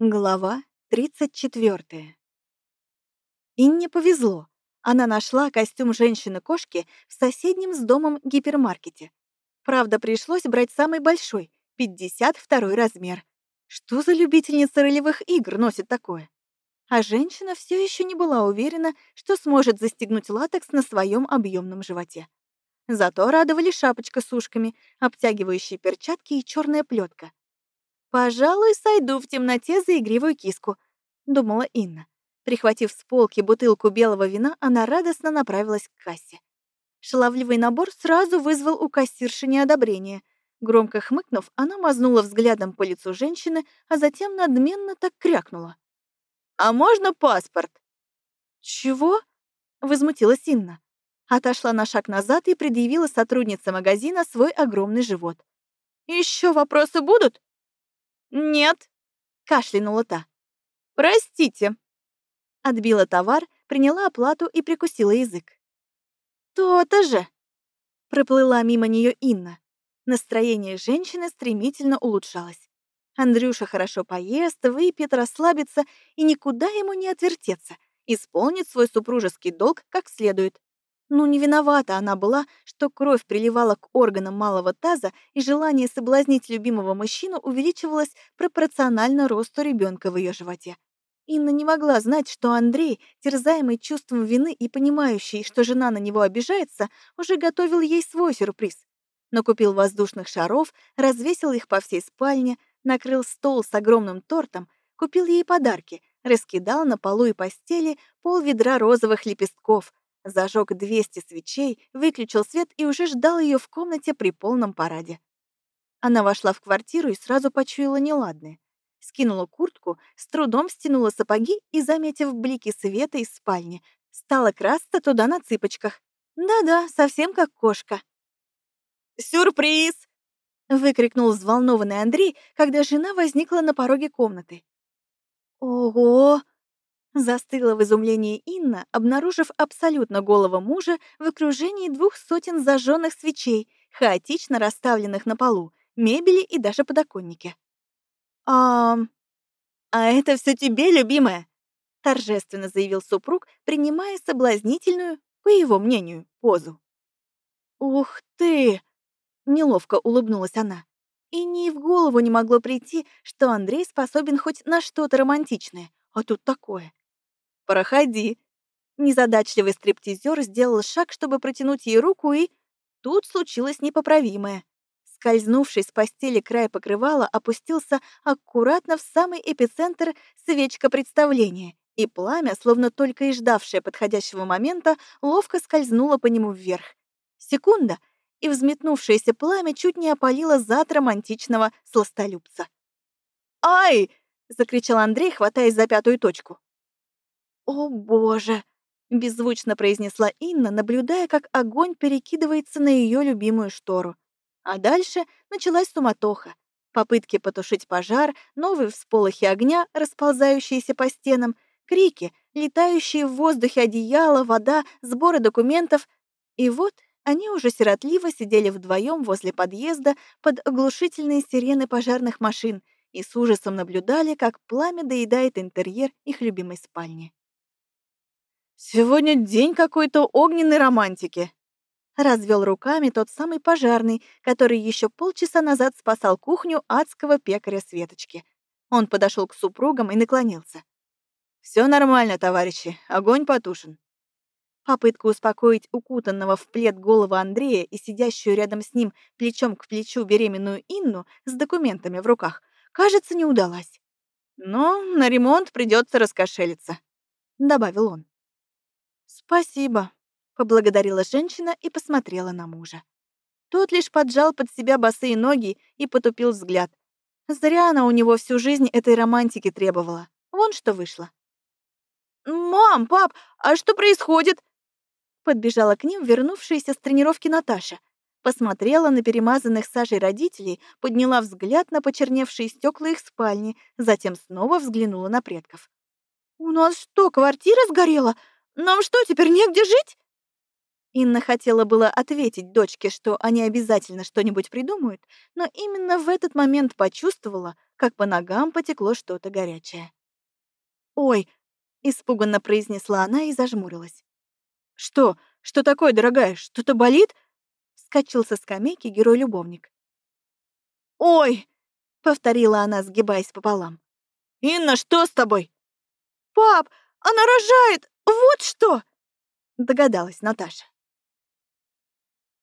Глава 34. Инне повезло. Она нашла костюм женщины-кошки в соседнем с домом гипермаркете. Правда, пришлось брать самый большой, 52 размер. Что за любительница ролевых игр носит такое? А женщина все еще не была уверена, что сможет застегнуть латекс на своем объемном животе. Зато радовали шапочка с ушками, обтягивающие перчатки и черная плетка. «Пожалуй, сойду в темноте за игривую киску», — думала Инна. Прихватив с полки бутылку белого вина, она радостно направилась к кассе. Шаловливый набор сразу вызвал у кассирши неодобрение. Громко хмыкнув, она мазнула взглядом по лицу женщины, а затем надменно так крякнула. «А можно паспорт?» «Чего?» — возмутилась Инна. Отошла на шаг назад и предъявила сотруднице магазина свой огромный живот. «Еще вопросы будут?» «Нет», — кашлянула та. «Простите». Отбила товар, приняла оплату и прикусила язык. «То-то же!» Проплыла мимо нее Инна. Настроение женщины стремительно улучшалось. Андрюша хорошо поест, выпьет, расслабится и никуда ему не отвертеться, исполнит свой супружеский долг как следует. Ну, не виновата она была, что кровь приливала к органам малого таза, и желание соблазнить любимого мужчину увеличивалось пропорционально росту ребенка в ее животе. Инна не могла знать, что Андрей, терзаемый чувством вины и понимающий, что жена на него обижается, уже готовил ей свой сюрприз. Но купил воздушных шаров, развесил их по всей спальне, накрыл стол с огромным тортом, купил ей подарки, раскидал на полу и постели пол ведра розовых лепестков — Зажег 200 свечей, выключил свет и уже ждал ее в комнате при полном параде. Она вошла в квартиру и сразу почуяла неладное. Скинула куртку, с трудом стянула сапоги и, заметив блики света из спальни, стала красться туда на цыпочках. Да-да, совсем как кошка. «Сюрприз!» — выкрикнул взволнованный Андрей, когда жена возникла на пороге комнаты. «Ого!» Застыла в изумлении Инна, обнаружив абсолютно голого мужа в окружении двух сотен зажженных свечей, хаотично расставленных на полу, мебели и даже подоконнике. «А... а это все тебе, любимая!» торжественно заявил супруг, принимая соблазнительную, по его мнению, позу. «Ух ты!» — неловко улыбнулась она. И ни в голову не могло прийти, что Андрей способен хоть на что-то романтичное, а тут такое. «Проходи». Незадачливый стриптизер сделал шаг, чтобы протянуть ей руку, и... Тут случилось непоправимое. Скользнувший с постели край покрывала опустился аккуратно в самый эпицентр свечка представления, и пламя, словно только и ждавшее подходящего момента, ловко скользнуло по нему вверх. Секунда, и взметнувшееся пламя чуть не опалило зад романтичного сластолюбца. «Ай!» — закричал Андрей, хватаясь за пятую точку. «О, боже!» — беззвучно произнесла Инна, наблюдая, как огонь перекидывается на ее любимую штору. А дальше началась суматоха. Попытки потушить пожар, новые всполохи огня, расползающиеся по стенам, крики, летающие в воздухе одеяло, вода, сборы документов. И вот они уже сиротливо сидели вдвоем возле подъезда под оглушительные сирены пожарных машин и с ужасом наблюдали, как пламя доедает интерьер их любимой спальни. «Сегодня день какой-то огненной романтики», — развел руками тот самый пожарный, который еще полчаса назад спасал кухню адского пекаря Светочки. Он подошел к супругам и наклонился. «Все нормально, товарищи, огонь потушен». Попытка успокоить укутанного в плед голову Андрея и сидящую рядом с ним плечом к плечу беременную Инну с документами в руках, кажется, не удалась. «Но на ремонт придется раскошелиться», — добавил он. «Спасибо», — поблагодарила женщина и посмотрела на мужа. Тот лишь поджал под себя босые ноги и потупил взгляд. Зря она у него всю жизнь этой романтики требовала. Вон что вышло. «Мам, пап, а что происходит?» Подбежала к ним вернувшаяся с тренировки Наташа. Посмотрела на перемазанных сажей родителей, подняла взгляд на почерневшие стекла их спальни, затем снова взглянула на предков. «У нас что, квартира сгорела? Нам что, теперь негде жить?» Инна хотела было ответить дочке, что они обязательно что-нибудь придумают, но именно в этот момент почувствовала, как по ногам потекло что-то горячее. «Ой!» — испуганно произнесла она и зажмурилась. «Что? Что такое, дорогая? Что-то болит?» — вскочил со скамейки герой-любовник. «Ой!» — повторила она, сгибаясь пополам. «Инна, что с тобой?» «Пап, она рожает! Вот что!» — догадалась Наташа.